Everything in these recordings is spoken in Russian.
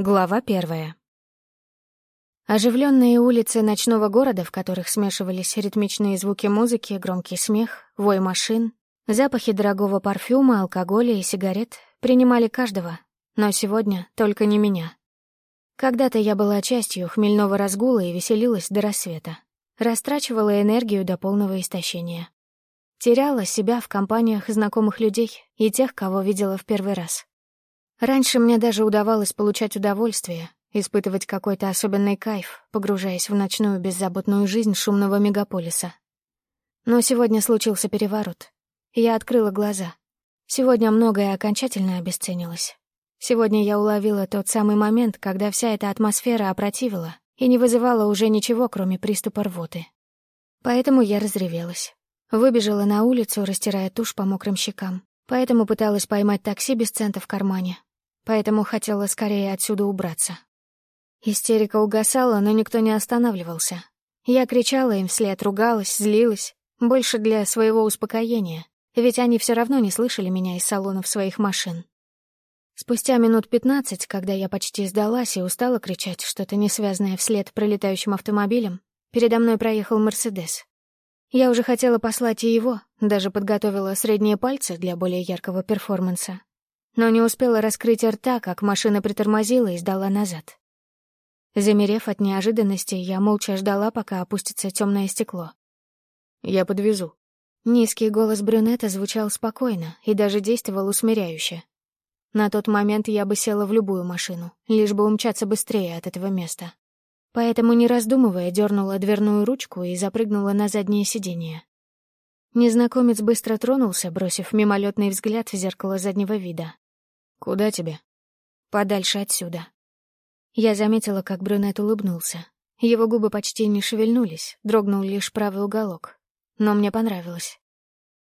Глава первая. Оживленные улицы ночного города, в которых смешивались ритмичные звуки музыки, громкий смех, вой машин, запахи дорогого парфюма, алкоголя и сигарет, принимали каждого, но сегодня только не меня. Когда-то я была частью хмельного разгула и веселилась до рассвета. Растрачивала энергию до полного истощения. Теряла себя в компаниях знакомых людей и тех, кого видела в первый раз. Раньше мне даже удавалось получать удовольствие, испытывать какой-то особенный кайф, погружаясь в ночную беззаботную жизнь шумного мегаполиса. Но сегодня случился переворот. Я открыла глаза. Сегодня многое окончательно обесценилось. Сегодня я уловила тот самый момент, когда вся эта атмосфера опротивила и не вызывала уже ничего, кроме приступа рвоты. Поэтому я разревелась. Выбежала на улицу, растирая тушь по мокрым щекам. Поэтому пыталась поймать такси без цента в кармане, поэтому хотела скорее отсюда убраться. Истерика угасала, но никто не останавливался. Я кричала им вслед, ругалась, злилась, больше для своего успокоения, ведь они все равно не слышали меня из салонов своих машин. Спустя минут пятнадцать, когда я почти сдалась и устала кричать что-то несвязное вслед пролетающим автомобилем, передо мной проехал «Мерседес». Я уже хотела послать и его, даже подготовила средние пальцы для более яркого перформанса, но не успела раскрыть рта, как машина притормозила и сдала назад. Замерев от неожиданности, я молча ждала, пока опустится темное стекло. «Я подвезу». Низкий голос брюнета звучал спокойно и даже действовал усмиряюще. На тот момент я бы села в любую машину, лишь бы умчаться быстрее от этого места. Поэтому, не раздумывая, дернула дверную ручку и запрыгнула на заднее сиденье. Незнакомец быстро тронулся, бросив мимолетный взгляд в зеркало заднего вида. «Куда тебе?» «Подальше отсюда». Я заметила, как брюнет улыбнулся. Его губы почти не шевельнулись, дрогнул лишь правый уголок. Но мне понравилось.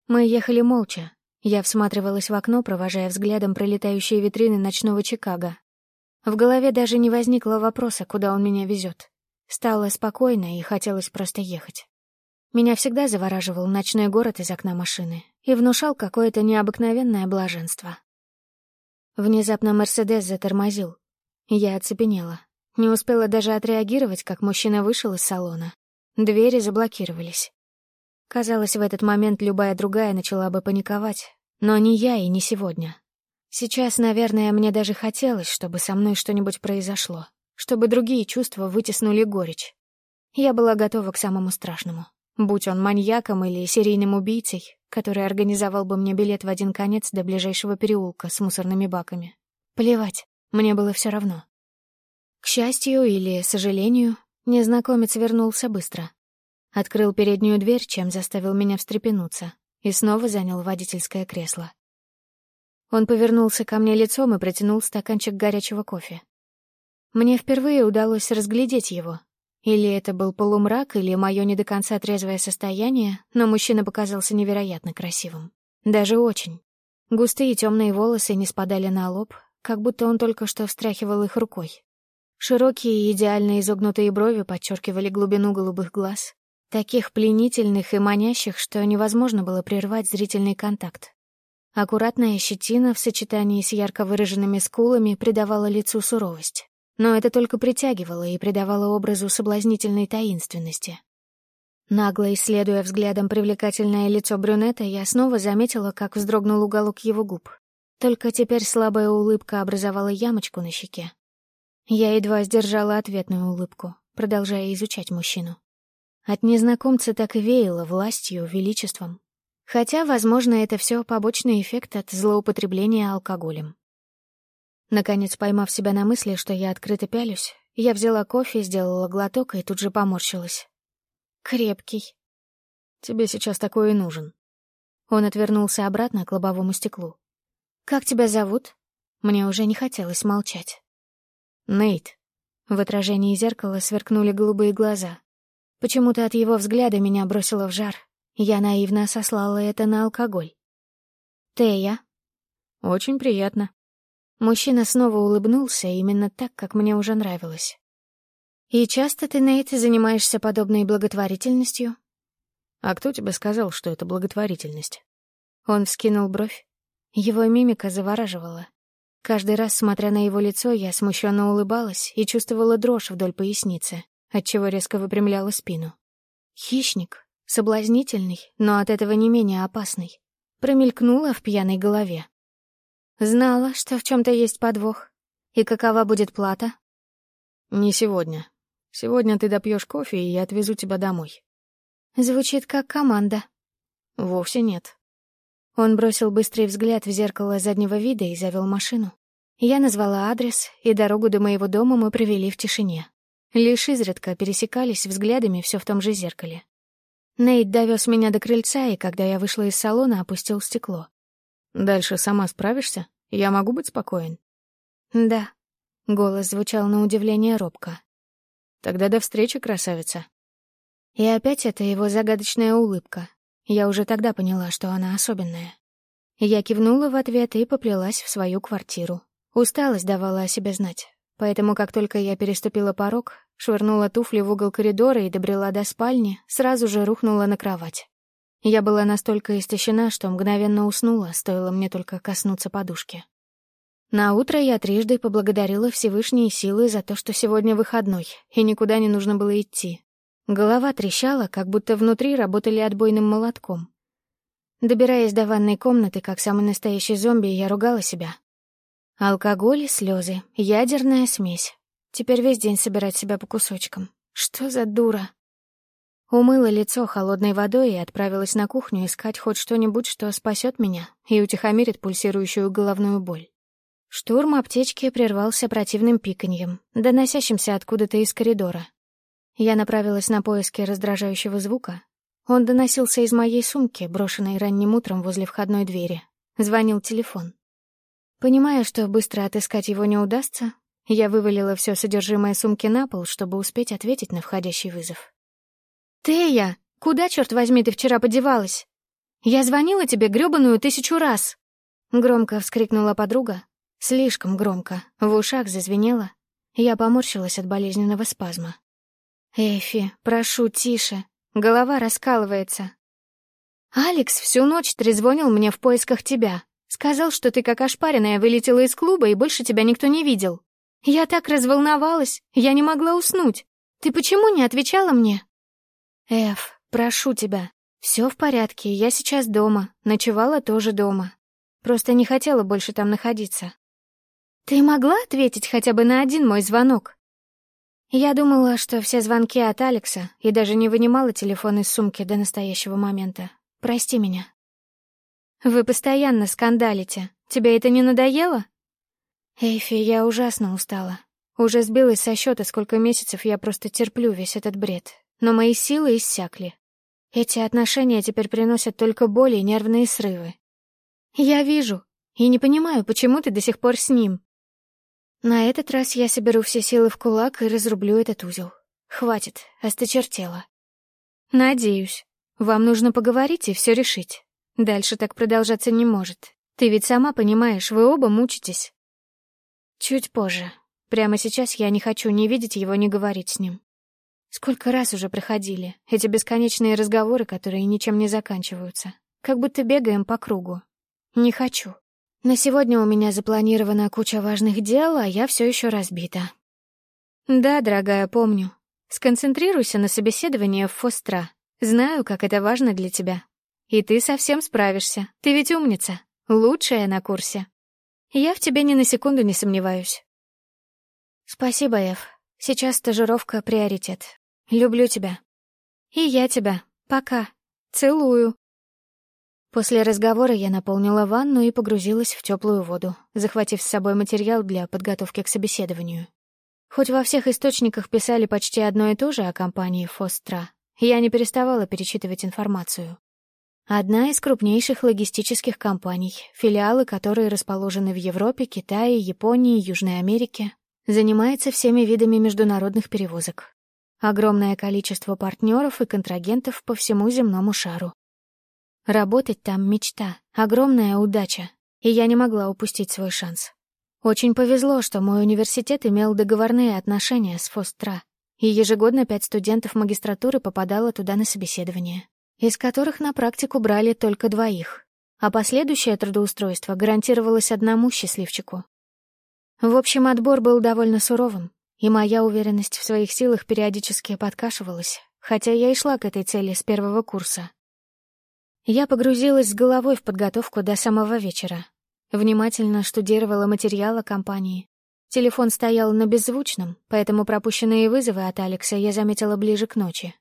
Мы ехали молча. Я всматривалась в окно, провожая взглядом пролетающие витрины ночного Чикаго. В голове даже не возникло вопроса, куда он меня везет. Стало спокойно и хотелось просто ехать. Меня всегда завораживал ночной город из окна машины и внушал какое-то необыкновенное блаженство. Внезапно Мерседес затормозил. Я оцепенела. Не успела даже отреагировать, как мужчина вышел из салона. Двери заблокировались. Казалось, в этот момент любая другая начала бы паниковать. Но не я и не сегодня. Сейчас, наверное, мне даже хотелось, чтобы со мной что-нибудь произошло. Чтобы другие чувства вытеснули горечь. Я была готова к самому страшному. Будь он маньяком или серийным убийцей, который организовал бы мне билет в один конец до ближайшего переулка с мусорными баками. Плевать, мне было все равно. К счастью или сожалению, незнакомец вернулся быстро. Открыл переднюю дверь, чем заставил меня встрепенуться, и снова занял водительское кресло. Он повернулся ко мне лицом и протянул стаканчик горячего кофе. Мне впервые удалось разглядеть его, или это был полумрак, или мое не до конца трезвое состояние, но мужчина показался невероятно красивым. Даже очень. Густые темные волосы не спадали на лоб, как будто он только что встряхивал их рукой. Широкие идеально изогнутые брови подчеркивали глубину голубых глаз, таких пленительных и манящих, что невозможно было прервать зрительный контакт. Аккуратная щетина в сочетании с ярко выраженными скулами придавала лицу суровость но это только притягивало и придавало образу соблазнительной таинственности. Нагло исследуя взглядом привлекательное лицо брюнета, я снова заметила, как вздрогнул уголок его губ. Только теперь слабая улыбка образовала ямочку на щеке. Я едва сдержала ответную улыбку, продолжая изучать мужчину. От незнакомца так и веяло властью, величеством. Хотя, возможно, это все побочный эффект от злоупотребления алкоголем. Наконец, поймав себя на мысли, что я открыто пялюсь, я взяла кофе, сделала глоток и тут же поморщилась. Крепкий. Тебе сейчас такой и нужен. Он отвернулся обратно к лобовому стеклу. «Как тебя зовут?» Мне уже не хотелось молчать. «Нейт». В отражении зеркала сверкнули голубые глаза. Почему-то от его взгляда меня бросило в жар. Я наивно сослала это на алкоголь. «Тея?» «Очень приятно», Мужчина снова улыбнулся, именно так, как мне уже нравилось. «И часто ты, Нейт, занимаешься подобной благотворительностью?» «А кто тебе сказал, что это благотворительность?» Он вскинул бровь. Его мимика завораживала. Каждый раз, смотря на его лицо, я смущенно улыбалась и чувствовала дрожь вдоль поясницы, отчего резко выпрямляла спину. Хищник, соблазнительный, но от этого не менее опасный, промелькнула в пьяной голове. Знала, что в чем-то есть подвох. И какова будет плата? Не сегодня. Сегодня ты допьешь кофе, и я отвезу тебя домой. Звучит как команда. Вовсе нет. Он бросил быстрый взгляд в зеркало заднего вида и завел машину. Я назвала адрес, и дорогу до моего дома мы провели в тишине. Лишь изредка пересекались взглядами все в том же зеркале. Нейт довез меня до крыльца, и когда я вышла из салона, опустил стекло. «Дальше сама справишься? Я могу быть спокоен?» «Да». Голос звучал на удивление робко. «Тогда до встречи, красавица». И опять это его загадочная улыбка, я уже тогда поняла, что она особенная. Я кивнула в ответ и поплелась в свою квартиру. Усталость давала о себе знать, поэтому как только я переступила порог, швырнула туфли в угол коридора и добрела до спальни, сразу же рухнула на кровать. Я была настолько истощена, что мгновенно уснула, стоило мне только коснуться подушки. На утро я трижды поблагодарила Всевышние силы за то, что сегодня выходной, и никуда не нужно было идти. Голова трещала, как будто внутри работали отбойным молотком. Добираясь до ванной комнаты, как самый настоящий зомби, я ругала себя. Алкоголь, слезы, ядерная смесь. Теперь весь день собирать себя по кусочкам. Что за дура? Умыла лицо холодной водой и отправилась на кухню искать хоть что-нибудь, что спасет меня и утихомирит пульсирующую головную боль. Штурм аптечки прервался противным пиканьем, доносящимся откуда-то из коридора. Я направилась на поиски раздражающего звука. Он доносился из моей сумки, брошенной ранним утром возле входной двери. Звонил телефон. Понимая, что быстро отыскать его не удастся, я вывалила все содержимое сумки на пол, чтобы успеть ответить на входящий вызов. «Тея, куда, черт возьми, ты вчера подевалась? Я звонила тебе грёбаную тысячу раз!» Громко вскрикнула подруга. Слишком громко, в ушах зазвенело. Я поморщилась от болезненного спазма. «Эфи, прошу, тише. Голова раскалывается. Алекс всю ночь трезвонил мне в поисках тебя. Сказал, что ты как ошпаренная вылетела из клуба и больше тебя никто не видел. Я так разволновалась, я не могла уснуть. Ты почему не отвечала мне? Эф, прошу тебя. Все в порядке, я сейчас дома, ночевала тоже дома. Просто не хотела больше там находиться. Ты могла ответить хотя бы на один мой звонок? Я думала, что все звонки от Алекса, и даже не вынимала телефон из сумки до настоящего момента. Прости меня. Вы постоянно скандалите. Тебе это не надоело? Эйфи, я ужасно устала. Уже сбилась со счета, сколько месяцев я просто терплю весь этот бред. Но мои силы иссякли. Эти отношения теперь приносят только боли и нервные срывы. Я вижу. И не понимаю, почему ты до сих пор с ним. На этот раз я соберу все силы в кулак и разрублю этот узел. Хватит, осточертела. Надеюсь. Вам нужно поговорить и все решить. Дальше так продолжаться не может. Ты ведь сама понимаешь, вы оба мучитесь. Чуть позже. Прямо сейчас я не хочу ни видеть его, ни говорить с ним. Сколько раз уже проходили эти бесконечные разговоры, которые ничем не заканчиваются. Как будто бегаем по кругу. Не хочу. На сегодня у меня запланирована куча важных дел, а я все еще разбита. Да, дорогая, помню. Сконцентрируйся на собеседовании в Фостра. Знаю, как это важно для тебя. И ты совсем справишься. Ты ведь умница. Лучшая на курсе. Я в тебе ни на секунду не сомневаюсь. Спасибо, Эв. Сейчас стажировка — приоритет. Люблю тебя. И я тебя. Пока. Целую. После разговора я наполнила ванну и погрузилась в теплую воду, захватив с собой материал для подготовки к собеседованию. Хоть во всех источниках писали почти одно и то же о компании «Фостра», я не переставала перечитывать информацию. Одна из крупнейших логистических компаний, филиалы которой расположены в Европе, Китае, Японии, Южной Америке, занимается всеми видами международных перевозок. Огромное количество партнеров и контрагентов по всему земному шару. Работать там — мечта, огромная удача, и я не могла упустить свой шанс. Очень повезло, что мой университет имел договорные отношения с Фостра, и ежегодно пять студентов магистратуры попадало туда на собеседование, из которых на практику брали только двоих, а последующее трудоустройство гарантировалось одному счастливчику. В общем, отбор был довольно суровым, и моя уверенность в своих силах периодически подкашивалась, хотя я и шла к этой цели с первого курса. Я погрузилась с головой в подготовку до самого вечера. Внимательно штудировала материалы компании. Телефон стоял на беззвучном, поэтому пропущенные вызовы от Алекса я заметила ближе к ночи.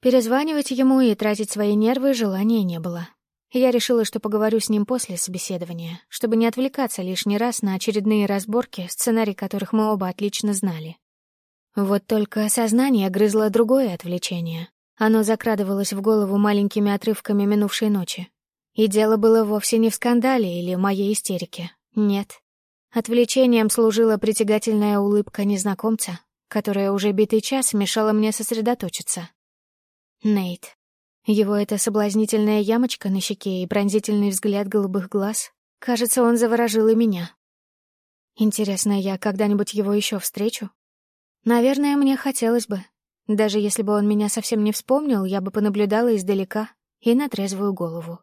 Перезванивать ему и тратить свои нервы желания не было. Я решила, что поговорю с ним после собеседования, чтобы не отвлекаться лишний раз на очередные разборки, сценарий которых мы оба отлично знали. Вот только сознание грызло другое отвлечение. Оно закрадывалось в голову маленькими отрывками минувшей ночи. И дело было вовсе не в скандале или моей истерике. Нет. Отвлечением служила притягательная улыбка незнакомца, которая уже битый час мешала мне сосредоточиться. Нейт. Его эта соблазнительная ямочка на щеке и пронзительный взгляд голубых глаз. Кажется, он заворожил и меня. Интересно, я когда-нибудь его еще встречу? Наверное, мне хотелось бы. Даже если бы он меня совсем не вспомнил, я бы понаблюдала издалека и на трезвую голову.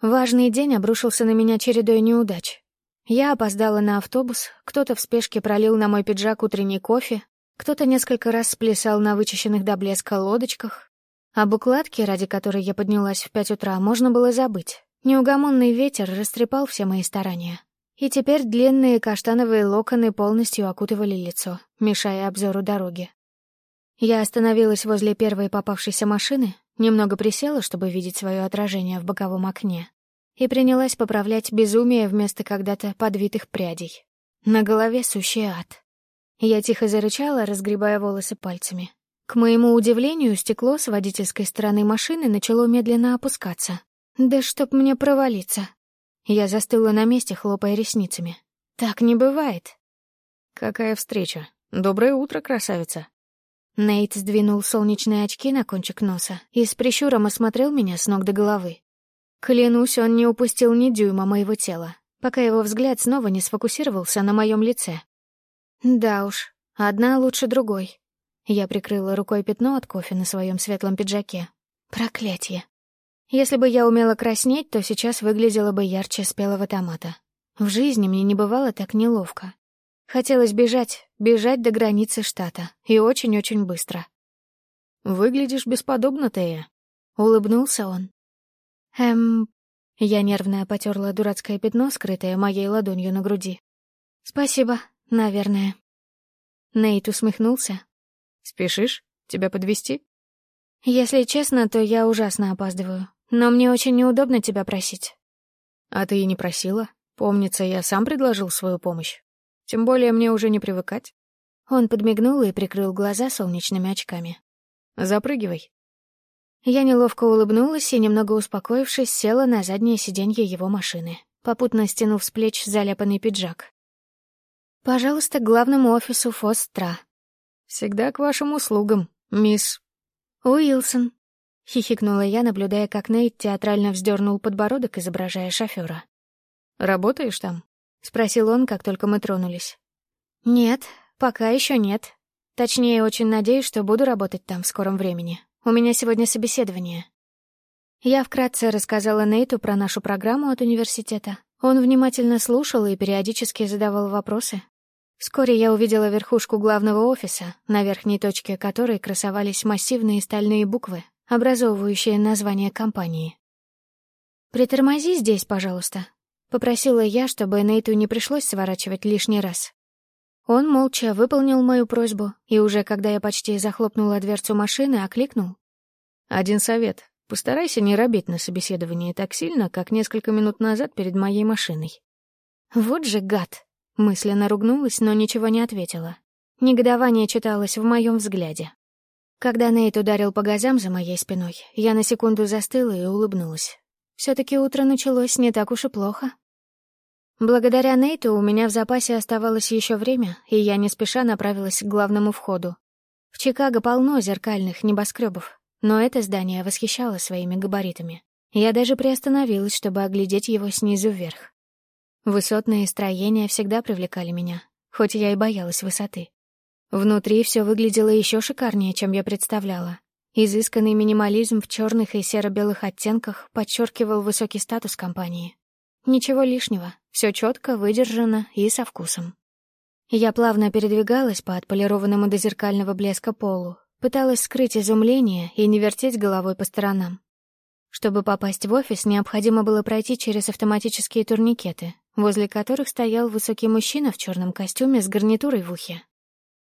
Важный день обрушился на меня чередой неудач. Я опоздала на автобус, кто-то в спешке пролил на мой пиджак утренний кофе, кто-то несколько раз сплясал на вычищенных до блеска лодочках. Об укладке, ради которой я поднялась в пять утра, можно было забыть. Неугомонный ветер растрепал все мои старания. И теперь длинные каштановые локоны полностью окутывали лицо, мешая обзору дороги. Я остановилась возле первой попавшейся машины, немного присела, чтобы видеть свое отражение в боковом окне, и принялась поправлять безумие вместо когда-то подвитых прядей. На голове сущий ад. Я тихо зарычала, разгребая волосы пальцами. К моему удивлению, стекло с водительской стороны машины начало медленно опускаться. Да чтоб мне провалиться. Я застыла на месте, хлопая ресницами. Так не бывает. «Какая встреча? Доброе утро, красавица!» Нейт сдвинул солнечные очки на кончик носа и с прищуром осмотрел меня с ног до головы. Клянусь, он не упустил ни дюйма моего тела, пока его взгляд снова не сфокусировался на моем лице. Да уж, одна лучше другой. Я прикрыла рукой пятно от кофе на своем светлом пиджаке. Проклятье. Если бы я умела краснеть, то сейчас выглядела бы ярче спелого томата. В жизни мне не бывало так неловко. Хотелось бежать, бежать до границы штата. И очень-очень быстро. «Выглядишь бесподобно, Тея», — улыбнулся он. «Эм...» Я нервно потерла дурацкое пятно, скрытое моей ладонью на груди. «Спасибо», Наверное. Нейт усмехнулся. Спешишь? Тебя подвести? Если честно, то я ужасно опаздываю. Но мне очень неудобно тебя просить. А ты и не просила. Помнится, я сам предложил свою помощь. Тем более мне уже не привыкать. Он подмигнул и прикрыл глаза солнечными очками. Запрыгивай. Я неловко улыбнулась и, немного успокоившись, села на заднее сиденье его машины, попутно стянув с плеч заляпанный пиджак. «Пожалуйста, к главному офису Фостра». «Всегда к вашим услугам, мисс...» «Уилсон», — хихикнула я, наблюдая, как Нейт театрально вздернул подбородок, изображая шофера. «Работаешь там?» — спросил он, как только мы тронулись. «Нет, пока еще нет. Точнее, очень надеюсь, что буду работать там в скором времени. У меня сегодня собеседование». Я вкратце рассказала Нейту про нашу программу от университета. Он внимательно слушал и периодически задавал вопросы, Вскоре я увидела верхушку главного офиса, на верхней точке которой красовались массивные стальные буквы, образовывающие название компании. «Притормози здесь, пожалуйста», — попросила я, чтобы Нейту не пришлось сворачивать лишний раз. Он молча выполнил мою просьбу, и уже когда я почти захлопнула дверцу машины, окликнул. «Один совет. Постарайся не робить на собеседовании так сильно, как несколько минут назад перед моей машиной». Вот же гад. Мысленно ругнулась, но ничего не ответила. Негодование читалось в моем взгляде. Когда Нейт ударил по газам за моей спиной, я на секунду застыла и улыбнулась. все таки утро началось не так уж и плохо. Благодаря Нейту у меня в запасе оставалось еще время, и я не спеша направилась к главному входу. В Чикаго полно зеркальных небоскребов, но это здание восхищало своими габаритами. Я даже приостановилась, чтобы оглядеть его снизу вверх. Высотные строения всегда привлекали меня, хоть я и боялась высоты. Внутри все выглядело еще шикарнее, чем я представляла. Изысканный минимализм в черных и серо-белых оттенках подчеркивал высокий статус компании. Ничего лишнего, все четко, выдержано и со вкусом. Я плавно передвигалась по отполированному до зеркального блеска полу, пыталась скрыть изумление и не вертеть головой по сторонам. Чтобы попасть в офис, необходимо было пройти через автоматические турникеты, возле которых стоял высокий мужчина в черном костюме с гарнитурой в ухе.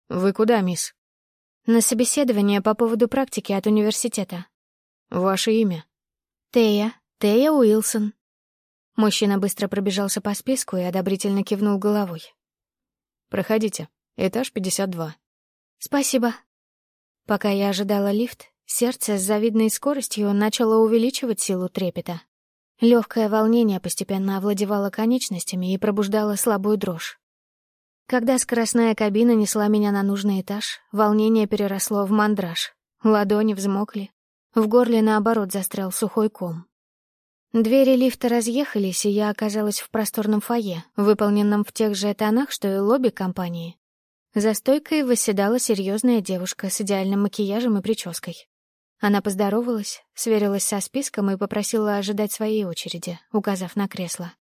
«Вы куда, мисс?» «На собеседование по поводу практики от университета». «Ваше имя?» «Тея. Тея Уилсон». Мужчина быстро пробежался по списку и одобрительно кивнул головой. Проходите. Этаж 52. Спасибо. Пока я ожидала лифт, сердце с завидной скоростью начало увеличивать силу трепета. Легкое волнение постепенно овладевало конечностями и пробуждало слабую дрожь. Когда скоростная кабина несла меня на нужный этаж, волнение переросло в мандраж. Ладони взмокли. В горле, наоборот, застрял сухой ком. Двери лифта разъехались, и я оказалась в просторном фойе, выполненном в тех же тонах, что и лобби компании. За стойкой восседала серьезная девушка с идеальным макияжем и прической. Она поздоровалась, сверилась со списком и попросила ожидать своей очереди, указав на кресло.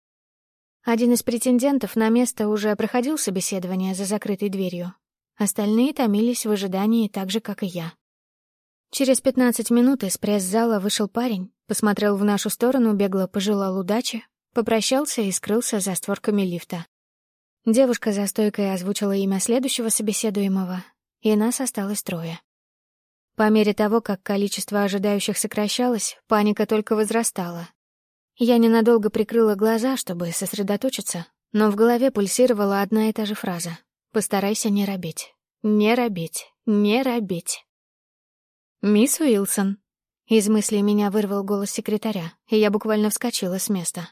Один из претендентов на место уже проходил собеседование за закрытой дверью. Остальные томились в ожидании так же, как и я. Через пятнадцать минут из пресс-зала вышел парень, посмотрел в нашу сторону, бегло пожелал удачи, попрощался и скрылся за створками лифта. Девушка за стойкой озвучила имя следующего собеседуемого, и нас осталось трое. По мере того, как количество ожидающих сокращалось, паника только возрастала. Я ненадолго прикрыла глаза, чтобы сосредоточиться, но в голове пульсировала одна и та же фраза. «Постарайся не робить. Не робить. Не робить». «Мисс Уилсон», из мыслей меня вырвал голос секретаря, и я буквально вскочила с места.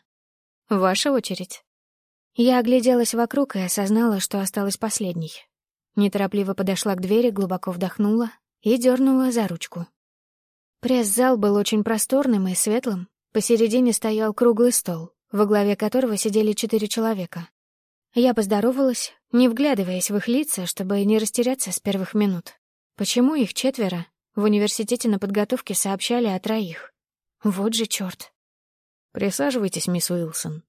«Ваша очередь». Я огляделась вокруг и осознала, что осталась последней. Неторопливо подошла к двери, глубоко вдохнула и дернула за ручку. Пресс-зал был очень просторным и светлым. Посередине стоял круглый стол, во главе которого сидели четыре человека. Я поздоровалась, не вглядываясь в их лица, чтобы не растеряться с первых минут. Почему их четверо, в университете на подготовке сообщали о троих. Вот же чёрт. «Присаживайтесь, мисс Уилсон».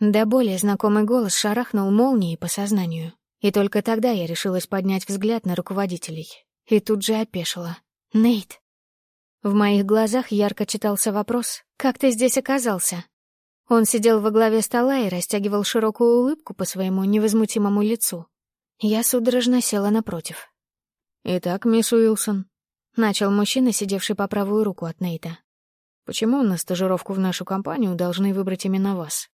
Да более знакомый голос шарахнул молнией по сознанию. И только тогда я решилась поднять взгляд на руководителей. И тут же опешила. «Нейт». В моих глазах ярко читался вопрос «Как ты здесь оказался?» Он сидел во главе стола и растягивал широкую улыбку по своему невозмутимому лицу. Я судорожно села напротив. «Итак, мисс Уилсон, Начал мужчина, сидевший по правую руку от Нейта. «Почему на стажировку в нашу компанию должны выбрать именно вас?»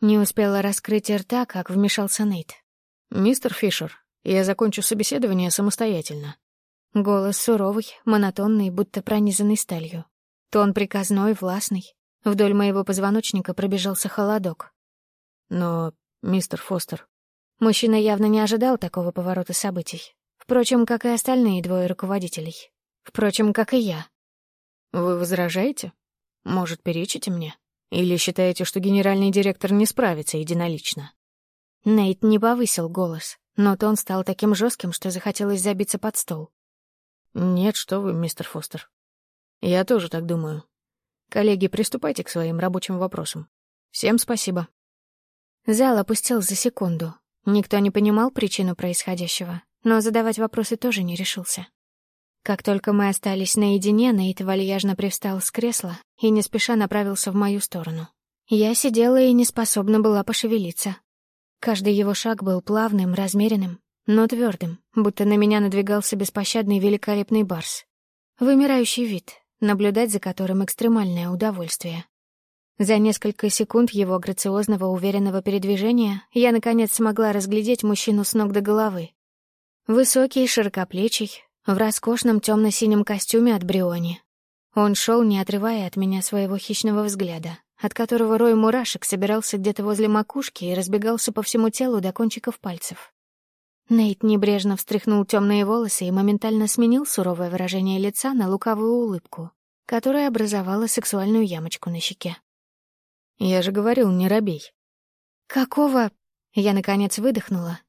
Не успела раскрыть рта, как вмешался Нейт. «Мистер Фишер, я закончу собеседование самостоятельно». Голос суровый, монотонный, будто пронизанный сталью. Тон приказной, властный. Вдоль моего позвоночника пробежался холодок. «Но, мистер Фостер...» Мужчина явно не ожидал такого поворота событий. Впрочем, как и остальные двое руководителей. Впрочем, как и я. Вы возражаете? Может, перечите мне? Или считаете, что генеральный директор не справится единолично? Нейт не повысил голос, но тон стал таким жестким, что захотелось забиться под стол. Нет, что вы, мистер Фостер. Я тоже так думаю. Коллеги, приступайте к своим рабочим вопросам. Всем спасибо. Зал опустел за секунду. Никто не понимал причину происходящего, но задавать вопросы тоже не решился. Как только мы остались наедине, Нейт вальяжно привстал с кресла и не спеша направился в мою сторону. Я сидела и не способна была пошевелиться. Каждый его шаг был плавным, размеренным, но твердым, будто на меня надвигался беспощадный великолепный барс. Вымирающий вид, наблюдать за которым экстремальное удовольствие. За несколько секунд его грациозного уверенного передвижения я, наконец, смогла разглядеть мужчину с ног до головы. Высокий, широкоплечий, в роскошном темно-синем костюме от Бриони. Он шел, не отрывая от меня своего хищного взгляда, от которого рой мурашек собирался где-то возле макушки и разбегался по всему телу до кончиков пальцев. Нейт небрежно встряхнул темные волосы и моментально сменил суровое выражение лица на лукавую улыбку, которая образовала сексуальную ямочку на щеке. «Я же говорил, не робей». «Какого?» Я, наконец, выдохнула.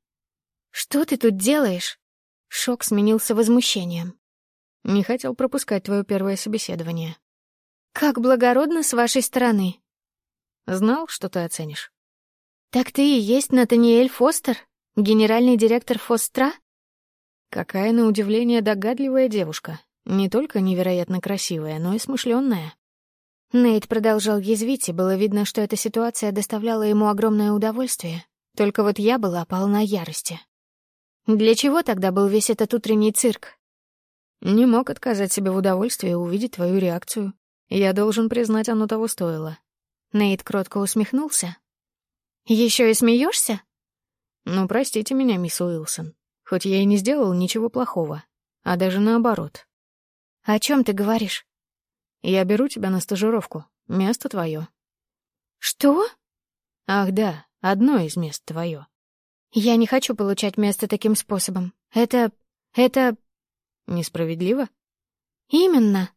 «Что ты тут делаешь?» Шок сменился возмущением. «Не хотел пропускать твое первое собеседование». «Как благородно с вашей стороны!» Знал, что ты оценишь. «Так ты и есть Натаниэль Фостер, генеральный директор Фостра?» Какая, на удивление, догадливая девушка. Не только невероятно красивая, но и смышленная. Нейт продолжал язвить, и было видно, что эта ситуация доставляла ему огромное удовольствие. Только вот я была полна ярости. Для чего тогда был весь этот утренний цирк? Не мог отказать себе в удовольствии увидеть твою реакцию. Я должен признать, оно того стоило. Нейт кротко усмехнулся. Еще и смеешься? Ну, простите меня, мисс Уилсон. Хоть я и не сделал ничего плохого, а даже наоборот. О чем ты говоришь? Я беру тебя на стажировку. Место твое. Что? Ах да, одно из мест твое. Я не хочу получать место таким способом. Это... это... Несправедливо? Именно.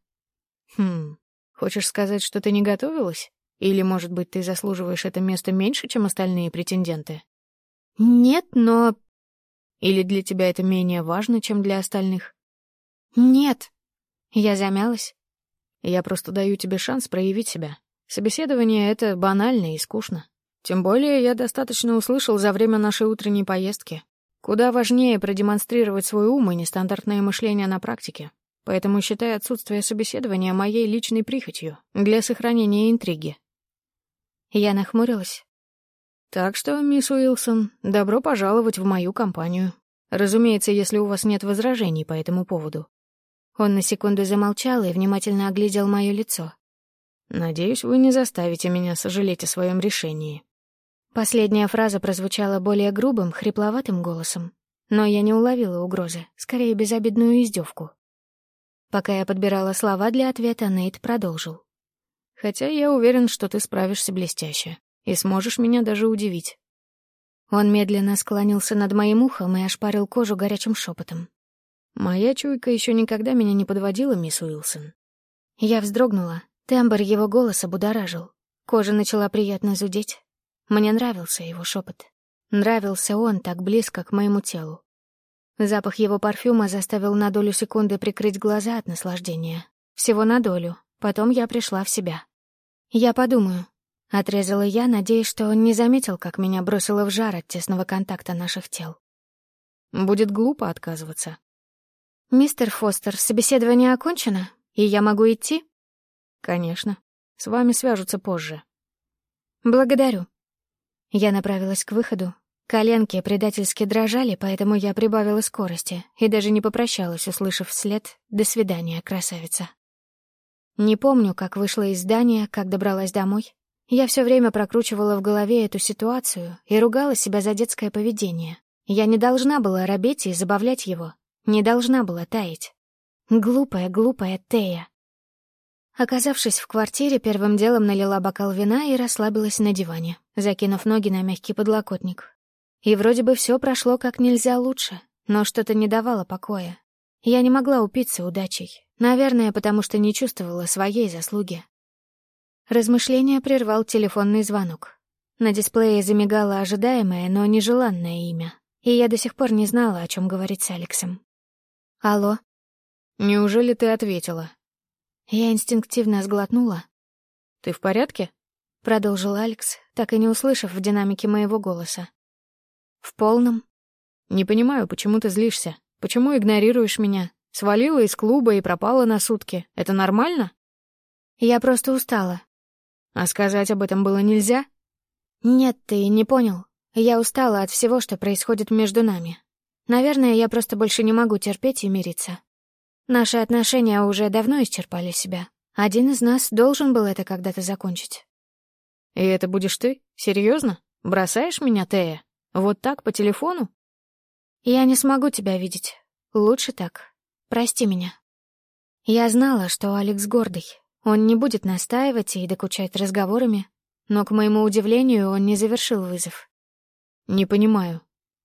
Хм, хочешь сказать, что ты не готовилась? Или, может быть, ты заслуживаешь это место меньше, чем остальные претенденты? Нет, но... Или для тебя это менее важно, чем для остальных? Нет. Я замялась. Я просто даю тебе шанс проявить себя. Собеседование — это банально и скучно. Тем более я достаточно услышал за время нашей утренней поездки. Куда важнее продемонстрировать свой ум и нестандартное мышление на практике. Поэтому считай отсутствие собеседования моей личной прихотью для сохранения интриги. Я нахмурилась. Так что, мисс Уилсон, добро пожаловать в мою компанию. Разумеется, если у вас нет возражений по этому поводу. Он на секунду замолчал и внимательно оглядел мое лицо. Надеюсь, вы не заставите меня сожалеть о своем решении. Последняя фраза прозвучала более грубым, хрипловатым голосом, но я не уловила угрозы, скорее безобидную издевку. Пока я подбирала слова для ответа, Нейт продолжил. Хотя я уверен, что ты справишься блестяще и сможешь меня даже удивить. Он медленно склонился над моим ухом и ошпарил кожу горячим шепотом. Моя чуйка еще никогда меня не подводила, мисс Уилсон. Я вздрогнула. Тембр его голоса будоражил. Кожа начала приятно зудеть. Мне нравился его шепот. Нравился он так близко к моему телу. Запах его парфюма заставил на долю секунды прикрыть глаза от наслаждения. Всего на долю. Потом я пришла в себя. «Я подумаю», — отрезала я, надеясь, что он не заметил, как меня бросило в жар от тесного контакта наших тел. «Будет глупо отказываться». «Мистер Фостер, собеседование окончено, и я могу идти?» «Конечно. С вами свяжутся позже». «Благодарю». Я направилась к выходу. Коленки предательски дрожали, поэтому я прибавила скорости и даже не попрощалась, услышав вслед «До свидания, красавица». Не помню, как вышла из здания, как добралась домой. Я все время прокручивала в голове эту ситуацию и ругала себя за детское поведение. Я не должна была робеть и забавлять его. Не должна была таять. Глупая, глупая Тея. Оказавшись в квартире, первым делом налила бокал вина и расслабилась на диване, закинув ноги на мягкий подлокотник. И вроде бы все прошло как нельзя лучше, но что-то не давало покоя. Я не могла упиться удачей, Наверное, потому что не чувствовала своей заслуги. Размышление прервал телефонный звонок. На дисплее замигало ожидаемое, но нежеланное имя, и я до сих пор не знала, о чем говорить с Алексом. «Алло?» «Неужели ты ответила?» Я инстинктивно сглотнула. «Ты в порядке?» — продолжил Алекс, так и не услышав в динамике моего голоса. «В полном?» «Не понимаю, почему ты злишься? Почему игнорируешь меня? Свалила из клуба и пропала на сутки. Это нормально? Я просто устала. А сказать об этом было нельзя? Нет, ты не понял. Я устала от всего, что происходит между нами. Наверное, я просто больше не могу терпеть и мириться. Наши отношения уже давно исчерпали себя. Один из нас должен был это когда-то закончить. И это будешь ты? Серьезно? Бросаешь меня, Тея? Вот так, по телефону? Я не смогу тебя видеть. Лучше так. Прости меня. Я знала, что Алекс гордый. Он не будет настаивать и докучать разговорами, но, к моему удивлению, он не завершил вызов. «Не понимаю.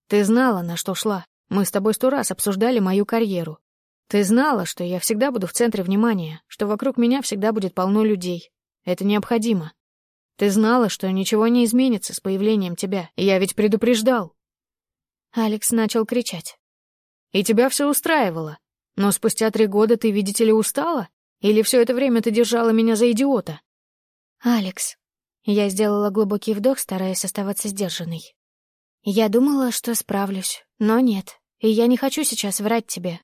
Ты знала, на что шла. Мы с тобой сто раз обсуждали мою карьеру. Ты знала, что я всегда буду в центре внимания, что вокруг меня всегда будет полно людей. Это необходимо. Ты знала, что ничего не изменится с появлением тебя, я ведь предупреждал». Алекс начал кричать. «И тебя все устраивало. Но спустя три года ты, видите ли, устала? Или все это время ты держала меня за идиота? Алекс. Я сделала глубокий вдох, стараясь оставаться сдержанной. Я думала, что справлюсь, но нет. И я не хочу сейчас врать тебе.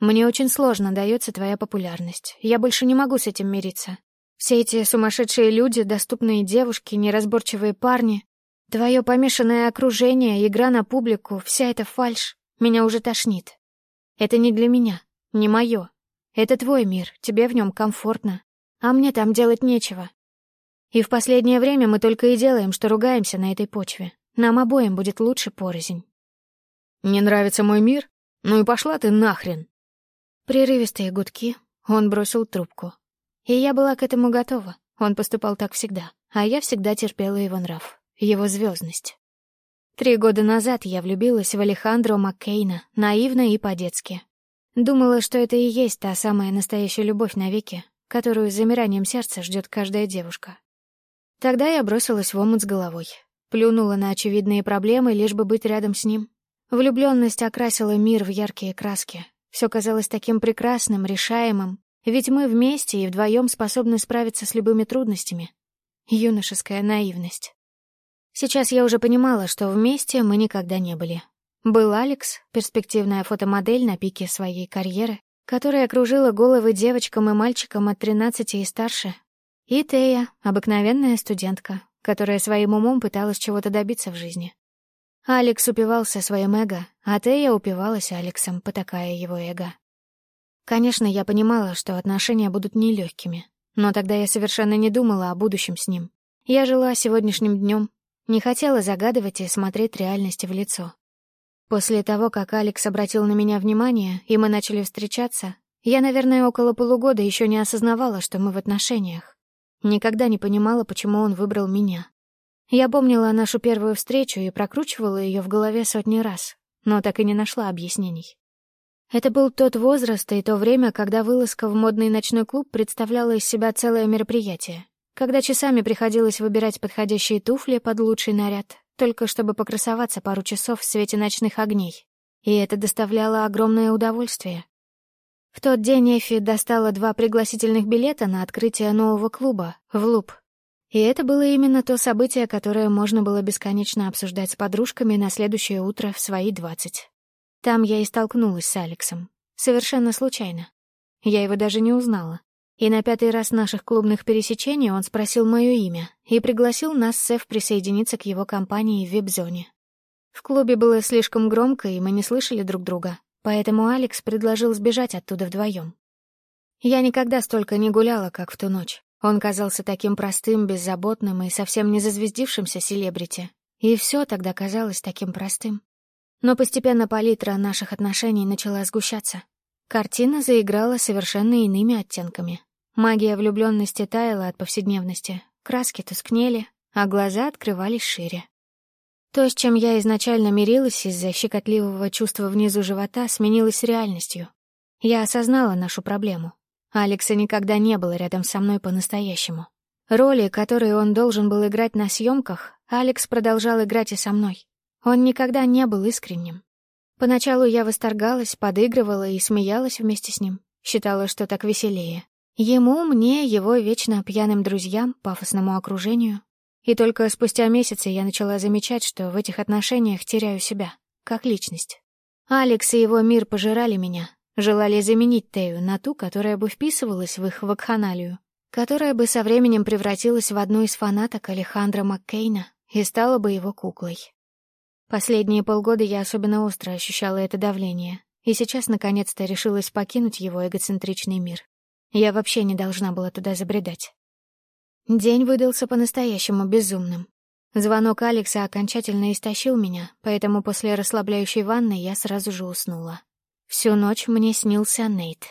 Мне очень сложно дается твоя популярность. Я больше не могу с этим мириться. Все эти сумасшедшие люди, доступные девушки, неразборчивые парни, твое помешанное окружение, игра на публику, вся эта фальшь, меня уже тошнит. Это не для меня, не мое. Это твой мир, тебе в нем комфортно, а мне там делать нечего. И в последнее время мы только и делаем, что ругаемся на этой почве. Нам обоим будет лучше порознь. Не нравится мой мир? Ну и пошла ты нахрен. Прерывистые гудки, он бросил трубку. И я была к этому готова. Он поступал так всегда, а я всегда терпела его нрав, его звездность. Три года назад я влюбилась в Алехандро Маккейна, наивно и по-детски. Думала, что это и есть та самая настоящая любовь навеки, которую с замиранием сердца ждет каждая девушка. Тогда я бросилась в омут с головой. Плюнула на очевидные проблемы, лишь бы быть рядом с ним. Влюбленность окрасила мир в яркие краски. Все казалось таким прекрасным, решаемым, ведь мы вместе и вдвоем способны справиться с любыми трудностями. Юношеская наивность. Сейчас я уже понимала, что вместе мы никогда не были. Был Алекс, перспективная фотомодель на пике своей карьеры, которая окружила головы девочкам и мальчикам от 13 и старше, и Тея, обыкновенная студентка, которая своим умом пыталась чего-то добиться в жизни. Алекс упивался своим эго, а Тея упивалась Алексом, потакая его эго. Конечно, я понимала, что отношения будут нелегкими, но тогда я совершенно не думала о будущем с ним. Я жила сегодняшним днем, не хотела загадывать и смотреть реальности в лицо. После того, как Алекс обратил на меня внимание, и мы начали встречаться, я, наверное, около полугода еще не осознавала, что мы в отношениях. Никогда не понимала, почему он выбрал меня. Я помнила нашу первую встречу и прокручивала ее в голове сотни раз, но так и не нашла объяснений. Это был тот возраст и то время, когда вылазка в модный ночной клуб представляла из себя целое мероприятие, когда часами приходилось выбирать подходящие туфли под лучший наряд, только чтобы покрасоваться пару часов в свете ночных огней. И это доставляло огромное удовольствие. В тот день Эфи достала два пригласительных билета на открытие нового клуба в Луп. И это было именно то событие, которое можно было бесконечно обсуждать с подружками на следующее утро в свои двадцать. Там я и столкнулась с Алексом. Совершенно случайно. Я его даже не узнала. И на пятый раз наших клубных пересечений он спросил мое имя и пригласил нас с присоединиться к его компании в вип-зоне. В клубе было слишком громко, и мы не слышали друг друга, Поэтому Алекс предложил сбежать оттуда вдвоем. Я никогда столько не гуляла, как в ту ночь. Он казался таким простым, беззаботным и совсем не зазвездившимся селебрити. И все тогда казалось таким простым. Но постепенно палитра наших отношений начала сгущаться. Картина заиграла совершенно иными оттенками. Магия влюбленности таяла от повседневности, краски тускнели, а глаза открывались шире. То, с чем я изначально мирилась из-за щекотливого чувства внизу живота, сменилось реальностью. Я осознала нашу проблему. Алекса никогда не было рядом со мной по-настоящему. Роли, которые он должен был играть на съемках, Алекс продолжал играть и со мной. Он никогда не был искренним. Поначалу я восторгалась, подыгрывала и смеялась вместе с ним. Считала, что так веселее. Ему, мне, его вечно пьяным друзьям, пафосному окружению. И только спустя месяцы я начала замечать, что в этих отношениях теряю себя, как личность. Алекс и его мир пожирали меня, желали заменить Тею на ту, которая бы вписывалась в их вакханалию, которая бы со временем превратилась в одну из фанаток Алехандро Маккейна и стала бы его куклой. Последние полгода я особенно остро ощущала это давление, и сейчас наконец-то решилась покинуть его эгоцентричный мир. Я вообще не должна была туда забредать. День выдался по-настоящему безумным. Звонок Алекса окончательно истощил меня, поэтому после расслабляющей ванны я сразу же уснула. Всю ночь мне снился Нейт.